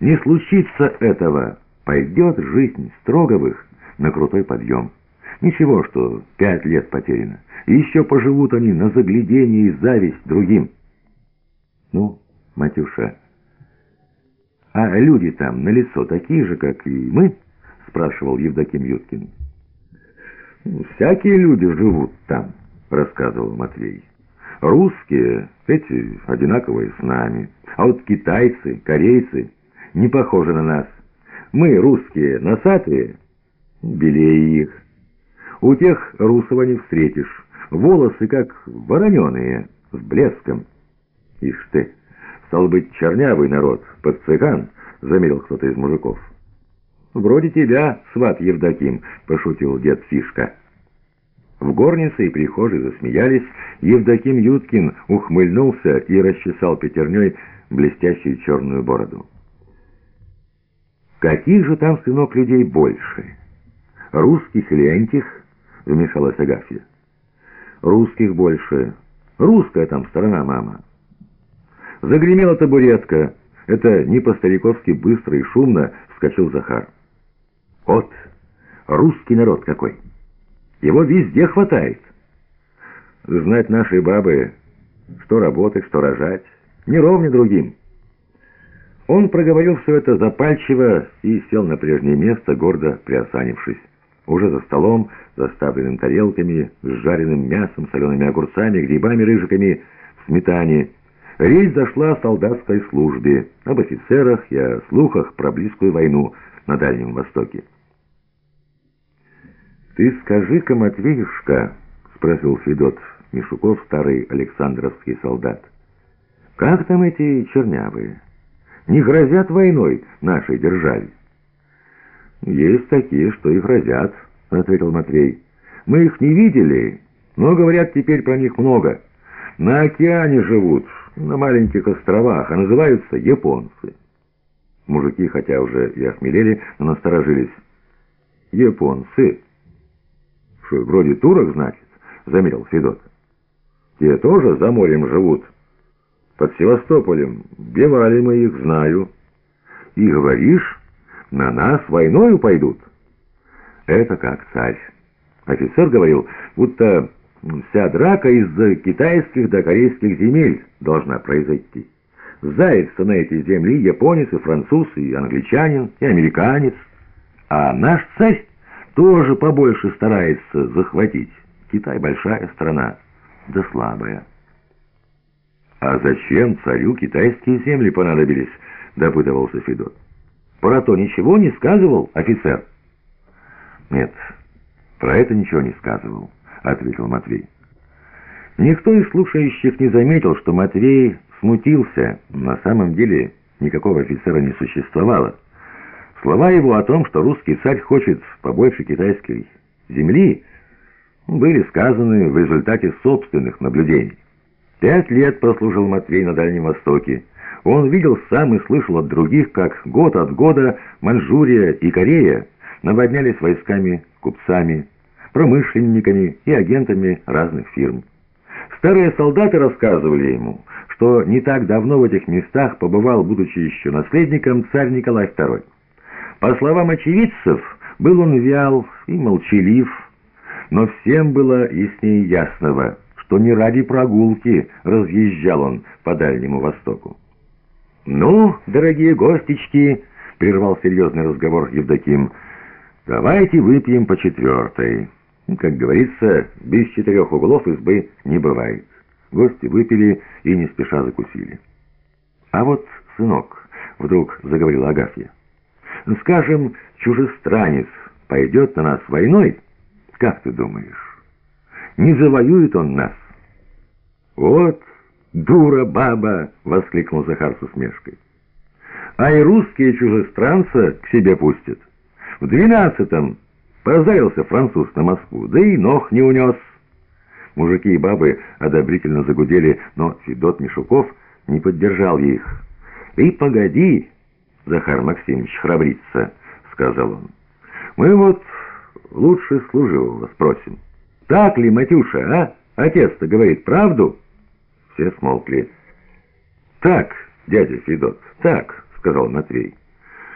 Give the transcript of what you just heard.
Не случится этого, пойдет жизнь Строговых на крутой подъем. Ничего, что пять лет потеряно. Еще поживут они на заглядение и зависть другим. Ну, Матюша, а люди там на лицо такие же, как и мы? Спрашивал Евдоким Юткин. «Ну, всякие люди живут там, рассказывал Матвей. Русские, эти одинаковые с нами. А вот китайцы, корейцы не похожи на нас. Мы, русские, носатые, белее их. У тех русого не встретишь. Волосы как вороненые, с блеском. Ишь ты, стал быть, чернявый народ, под цыган, заметил кто-то из мужиков. «Вроде тебя, сват Евдоким», — пошутил дед Фишка. В горнице и прихожей засмеялись. Евдоким Юткин ухмыльнулся и расчесал пятерней блестящую черную бороду. «Каких же там, сынок, людей больше? Русских или антих?» — вмешалась Агафья. «Русских больше. Русская там сторона, мама». Загремела табуретка. Это не по-стариковски быстро и шумно вскочил Захар. «Вот, русский народ какой! Его везде хватает!» Знать нашей бабы, что работать, что рожать, не ровня другим. Он проговорил все это запальчиво и сел на прежнее место, гордо приосанившись. Уже за столом, заставленным тарелками, с жареным мясом, солеными огурцами, грибами, рыжиками, сметане. Речь зашла о солдатской службе, об офицерах и о слухах про близкую войну на Дальнем Востоке. «Ты скажи-ка, Матвеюшка», — спросил Федот Мишуков, старый Александровский солдат, — «как там эти чернявые?» Не грозят войной нашей державе. «Есть такие, что и грозят», — ответил Матвей. «Мы их не видели, но говорят теперь про них много. На океане живут, на маленьких островах, а называются японцы». Мужики, хотя уже и охмелели, но насторожились. «Японцы?» «Что, вроде турок, значит?» — заметил Федот. «Те тоже за морем живут». Под Севастополем бивали мы их, знаю. И говоришь, на нас войною пойдут. Это как царь. Офицер говорил, будто вся драка из-за китайских до корейских земель должна произойти. Заяц на эти земли японец, и француз, и англичанин, и американец. А наш царь тоже побольше старается захватить. Китай большая страна, да слабая. «А зачем царю китайские земли понадобились?» — допытывался Федот. «Про то ничего не сказывал офицер?» «Нет, про это ничего не сказывал», — ответил Матвей. Никто из слушающих не заметил, что Матвей смутился. На самом деле никакого офицера не существовало. Слова его о том, что русский царь хочет побольше китайской земли, были сказаны в результате собственных наблюдений. Пять лет прослужил Матвей на Дальнем Востоке. Он видел сам и слышал от других, как год от года Манчжурия и Корея наводнялись войсками, купцами, промышленниками и агентами разных фирм. Старые солдаты рассказывали ему, что не так давно в этих местах побывал, будучи еще наследником, царь Николай II. По словам очевидцев, был он вял и молчалив, но всем было яснее ясного – что не ради прогулки разъезжал он по Дальнему Востоку. «Ну, дорогие гостички», — прервал серьезный разговор Евдоким, — «давайте выпьем по четвертой. Как говорится, без четырех углов избы не бывает». Гости выпили и не спеша закусили. «А вот, сынок», — вдруг заговорила Агафья, — «скажем, чужестранец пойдет на нас войной, как ты думаешь?» Не завоюет он нас. Вот дура баба, воскликнул Захар с усмешкой. А и русские чужестранца к себе пустят. В двенадцатом позарился француз на Москву, да и ног не унес. Мужики и бабы одобрительно загудели, но Федот Мишуков не поддержал их. «И погоди, Захар Максимович, храбрится», — сказал он. «Мы вот лучше служивого спросим». «Так ли, Матюша, а? Отец-то говорит правду?» Все смолкли. «Так, дядя Федот, так», — сказал Матвей.